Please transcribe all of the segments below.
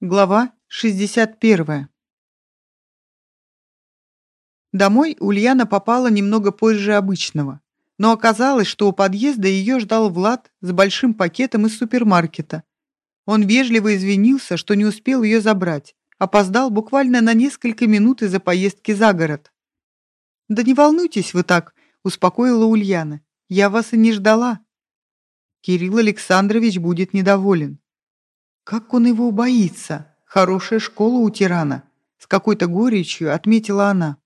Глава 61. Домой Ульяна попала немного позже обычного, но оказалось, что у подъезда ее ждал Влад с большим пакетом из супермаркета. Он вежливо извинился, что не успел ее забрать, опоздал буквально на несколько минут из-за поездки за город. «Да не волнуйтесь вы так», — успокоила Ульяна. «Я вас и не ждала». Кирилл Александрович будет недоволен. Как он его боится! Хорошая школа у тирана!» С какой-то горечью отметила она.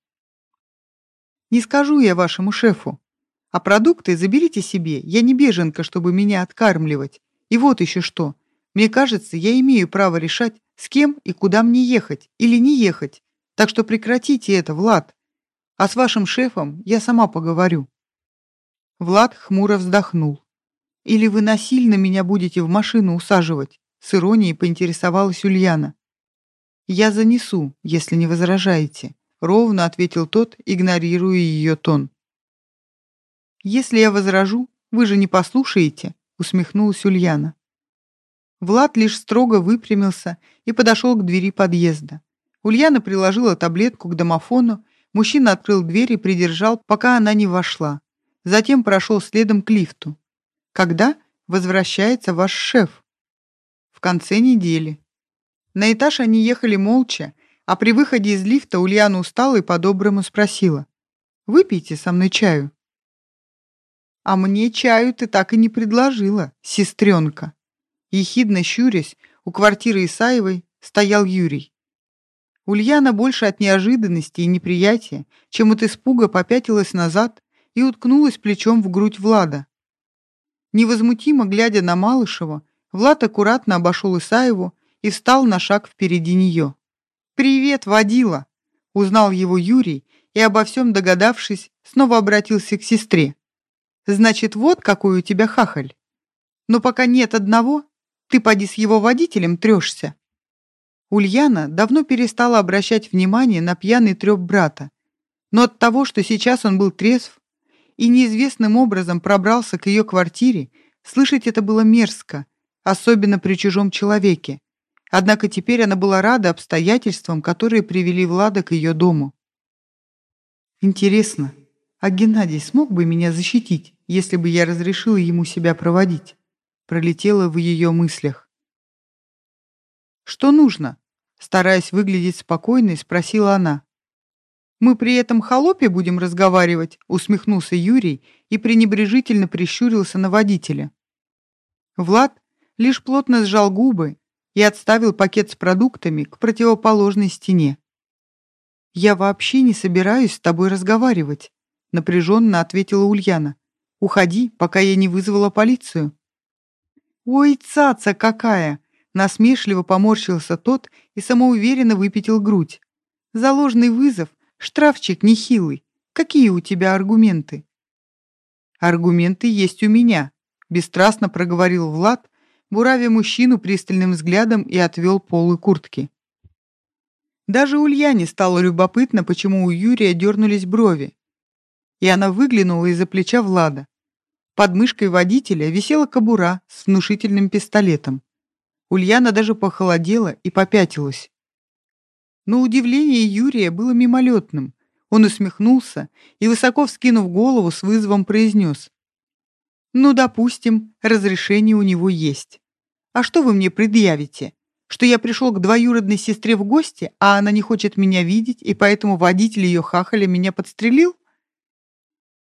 «Не скажу я вашему шефу. А продукты заберите себе. Я не беженка, чтобы меня откармливать. И вот еще что. Мне кажется, я имею право решать, с кем и куда мне ехать или не ехать. Так что прекратите это, Влад. А с вашим шефом я сама поговорю». Влад хмуро вздохнул. «Или вы насильно меня будете в машину усаживать?» С иронией поинтересовалась Ульяна. «Я занесу, если не возражаете», — ровно ответил тот, игнорируя ее тон. «Если я возражу, вы же не послушаете», — усмехнулась Ульяна. Влад лишь строго выпрямился и подошел к двери подъезда. Ульяна приложила таблетку к домофону, мужчина открыл дверь и придержал, пока она не вошла. Затем прошел следом к лифту. «Когда возвращается ваш шеф?» Конце недели. На этаж они ехали молча, а при выходе из лифта Ульяна устала и по-доброму спросила. «Выпейте со мной чаю». «А мне чаю ты так и не предложила, сестренка». Ехидно щурясь, у квартиры Исаевой стоял Юрий. Ульяна больше от неожиданности и неприятия, чем от испуга попятилась назад и уткнулась плечом в грудь Влада. Невозмутимо глядя на Малышева, Влад аккуратно обошел Исаеву и встал на шаг впереди нее. «Привет, водила!» — узнал его Юрий и, обо всем догадавшись, снова обратился к сестре. «Значит, вот какой у тебя хахаль. Но пока нет одного, ты поди с его водителем трешься». Ульяна давно перестала обращать внимание на пьяный треп брата, но от того, что сейчас он был трезв и неизвестным образом пробрался к ее квартире, слышать это было мерзко, особенно при чужом человеке. Однако теперь она была рада обстоятельствам, которые привели Влада к ее дому. Интересно, а Геннадий смог бы меня защитить, если бы я разрешила ему себя проводить? Пролетело в ее мыслях. «Что нужно?» Стараясь выглядеть спокойной, спросила она. «Мы при этом холопе будем разговаривать?» усмехнулся Юрий и пренебрежительно прищурился на водителя. Влад лишь плотно сжал губы и отставил пакет с продуктами к противоположной стене. «Я вообще не собираюсь с тобой разговаривать», — напряженно ответила Ульяна. «Уходи, пока я не вызвала полицию». «Ой, цаца какая!» — насмешливо поморщился тот и самоуверенно выпятил грудь. «За ложный вызов штрафчик нехилый. Какие у тебя аргументы?» «Аргументы есть у меня», — бесстрастно проговорил Влад, буравя мужчину пристальным взглядом и отвел полы куртки. Даже Ульяне стало любопытно, почему у Юрия дернулись брови. И она выглянула из-за плеча Влада. Под мышкой водителя висела кобура с внушительным пистолетом. Ульяна даже похолодела и попятилась. Но удивление Юрия было мимолетным. Он усмехнулся и, высоко вскинув голову, с вызовом произнес. «Ну, допустим, разрешение у него есть. А что вы мне предъявите? Что я пришел к двоюродной сестре в гости, а она не хочет меня видеть, и поэтому водитель ее хахаля меня подстрелил?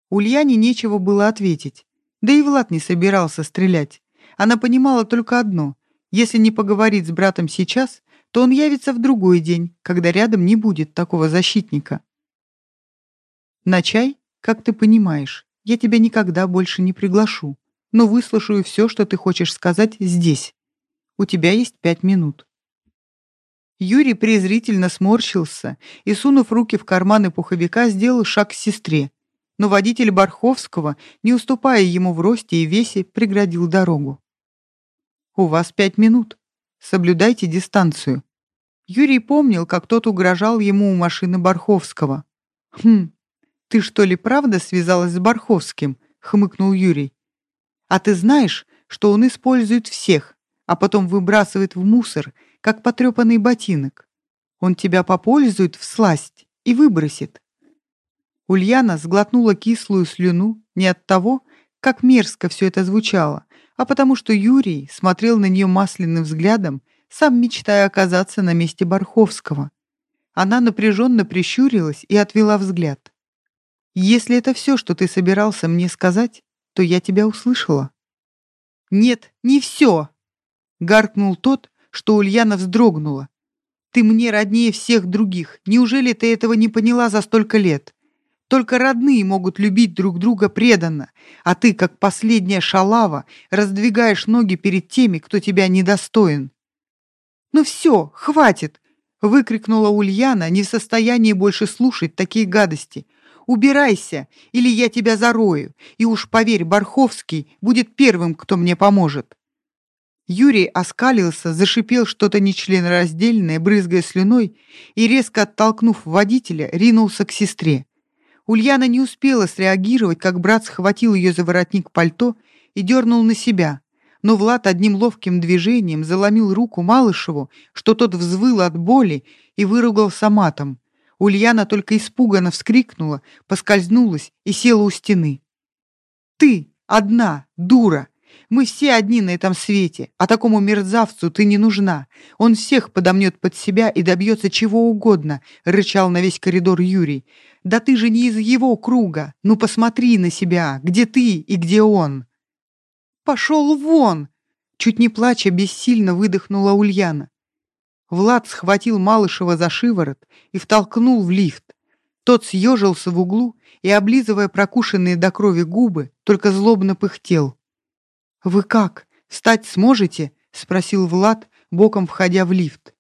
Ульяне нечего было ответить. Да и Влад не собирался стрелять. Она понимала только одно. Если не поговорить с братом сейчас, то он явится в другой день, когда рядом не будет такого защитника. На чай, как ты понимаешь, я тебя никогда больше не приглашу, но выслушаю все, что ты хочешь сказать здесь. У тебя есть пять минут». Юрий презрительно сморщился и, сунув руки в карманы пуховика, сделал шаг к сестре. Но водитель Барховского, не уступая ему в росте и весе, преградил дорогу. «У вас пять минут. Соблюдайте дистанцию». Юрий помнил, как тот угрожал ему у машины Барховского. «Хм, ты что ли правда связалась с Барховским?» — хмыкнул Юрий. «А ты знаешь, что он использует всех, а потом выбрасывает в мусор, как потрепанный ботинок. Он тебя попользует в сласть и выбросит. Ульяна сглотнула кислую слюну не от того, как мерзко все это звучало, а потому что Юрий смотрел на нее масляным взглядом, сам мечтая оказаться на месте Барховского. Она напряженно прищурилась и отвела взгляд. «Если это все, что ты собирался мне сказать, то я тебя услышала». «Нет, не все!» — гаркнул тот, что Ульяна вздрогнула. «Ты мне роднее всех других. Неужели ты этого не поняла за столько лет? Только родные могут любить друг друга преданно, а ты, как последняя шалава, раздвигаешь ноги перед теми, кто тебя недостоин». «Ну все, хватит!» — выкрикнула Ульяна, не в состоянии больше слушать такие гадости. «Убирайся, или я тебя зарою, и уж поверь, Барховский будет первым, кто мне поможет». Юрий оскалился, зашипел что-то нечленораздельное, брызгая слюной, и, резко оттолкнув водителя, ринулся к сестре. Ульяна не успела среагировать, как брат схватил ее за воротник пальто и дернул на себя но Влад одним ловким движением заломил руку Малышеву, что тот взвыл от боли и выругался матом. Ульяна только испуганно вскрикнула, поскользнулась и села у стены. «Ты одна, дура! Мы все одни на этом свете, а такому мерзавцу ты не нужна. Он всех подомнет под себя и добьется чего угодно», — рычал на весь коридор Юрий. «Да ты же не из его круга. Ну посмотри на себя, где ты и где он». «Пошел вон!» Чуть не плача, бессильно выдохнула Ульяна. Влад схватил Малышева за шиворот и втолкнул в лифт. Тот съежился в углу и, облизывая прокушенные до крови губы, только злобно пыхтел. «Вы как, встать сможете?» — спросил Влад, боком входя в лифт.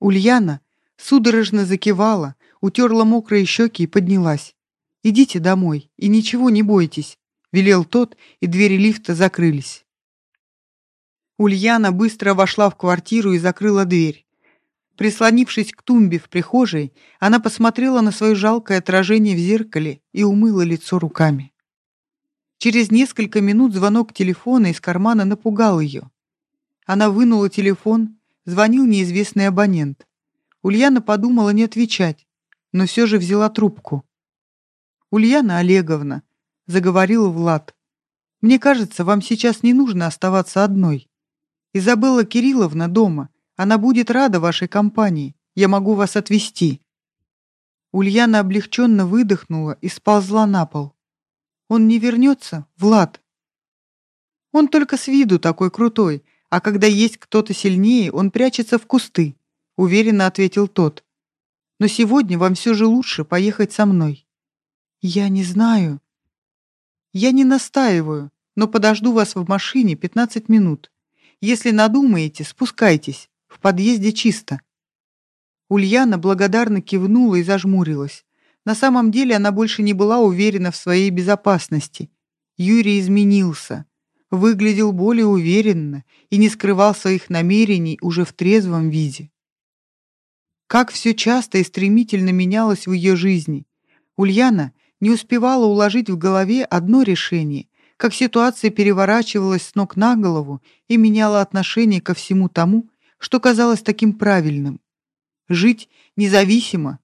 Ульяна судорожно закивала, утерла мокрые щеки и поднялась. «Идите домой и ничего не бойтесь. — велел тот, и двери лифта закрылись. Ульяна быстро вошла в квартиру и закрыла дверь. Прислонившись к тумбе в прихожей, она посмотрела на свое жалкое отражение в зеркале и умыла лицо руками. Через несколько минут звонок телефона из кармана напугал ее. Она вынула телефон, звонил неизвестный абонент. Ульяна подумала не отвечать, но все же взяла трубку. «Ульяна Олеговна», — заговорил Влад. «Мне кажется, вам сейчас не нужно оставаться одной. Изабелла Кирилловна дома. Она будет рада вашей компании. Я могу вас отвезти». Ульяна облегченно выдохнула и сползла на пол. «Он не вернется, Влад?» «Он только с виду такой крутой, а когда есть кто-то сильнее, он прячется в кусты», — уверенно ответил тот. «Но сегодня вам все же лучше поехать со мной». «Я не знаю», я не настаиваю, но подожду вас в машине 15 минут. Если надумаете, спускайтесь. В подъезде чисто». Ульяна благодарно кивнула и зажмурилась. На самом деле она больше не была уверена в своей безопасности. Юрий изменился, выглядел более уверенно и не скрывал своих намерений уже в трезвом виде. Как все часто и стремительно менялось в ее жизни. Ульяна не успевала уложить в голове одно решение, как ситуация переворачивалась с ног на голову и меняла отношение ко всему тому, что казалось таким правильным. Жить независимо,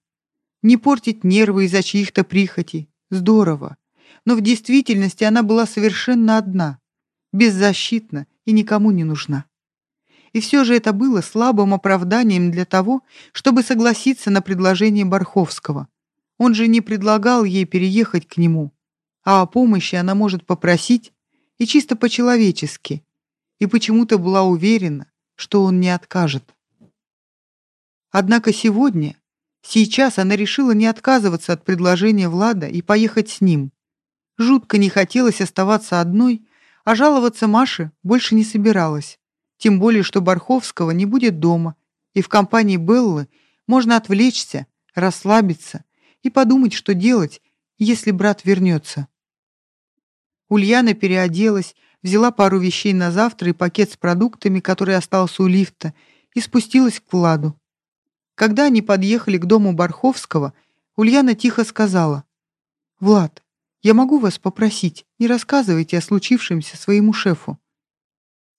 не портить нервы из-за чьих-то прихотей. Здорово. Но в действительности она была совершенно одна, беззащитна и никому не нужна. И все же это было слабым оправданием для того, чтобы согласиться на предложение Барховского – он же не предлагал ей переехать к нему, а о помощи она может попросить и чисто по-человечески, и почему-то была уверена, что он не откажет. Однако сегодня, сейчас она решила не отказываться от предложения Влада и поехать с ним. Жутко не хотелось оставаться одной, а жаловаться Маше больше не собиралась. Тем более, что Барховского не будет дома, и в компании Беллы можно отвлечься, расслабиться и подумать, что делать, если брат вернется. Ульяна переоделась, взяла пару вещей на завтра и пакет с продуктами, который остался у лифта, и спустилась к Владу. Когда они подъехали к дому Барховского, Ульяна тихо сказала, «Влад, я могу вас попросить, не рассказывайте о случившемся своему шефу.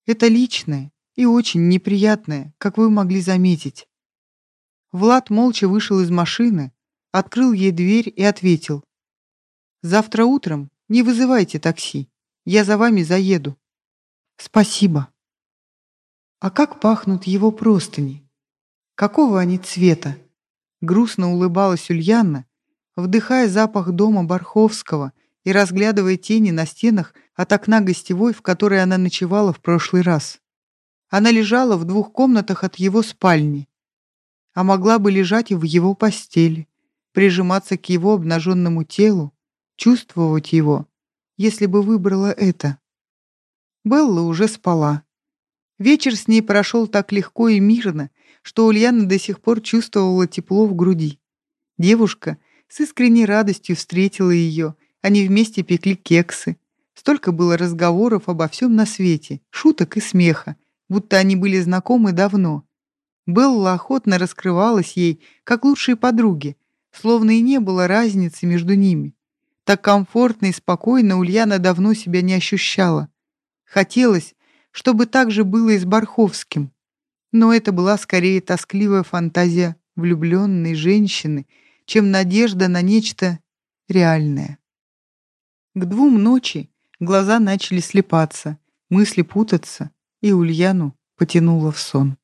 Это личное, и очень неприятное, как вы могли заметить. Влад молча вышел из машины, открыл ей дверь и ответил. «Завтра утром не вызывайте такси, я за вами заеду». «Спасибо». «А как пахнут его простыни? Какого они цвета?» Грустно улыбалась Ульяна, вдыхая запах дома Барховского и разглядывая тени на стенах от окна гостевой, в которой она ночевала в прошлый раз. Она лежала в двух комнатах от его спальни, а могла бы лежать и в его постели, прижиматься к его обнаженному телу, чувствовать его, если бы выбрала это. Белла уже спала. Вечер с ней прошел так легко и мирно, что Ульяна до сих пор чувствовала тепло в груди. Девушка с искренней радостью встретила ее, они вместе пекли кексы. Столько было разговоров обо всем на свете, шуток и смеха, будто они были знакомы давно. Белла охотно раскрывалась ей, как лучшие подруги, словно и не было разницы между ними. Так комфортно и спокойно Ульяна давно себя не ощущала. Хотелось, чтобы так же было и с Барховским. Но это была скорее тоскливая фантазия влюбленной женщины, чем надежда на нечто реальное. К двум ночи глаза начали слепаться, мысли путаться, и Ульяну потянуло в сон.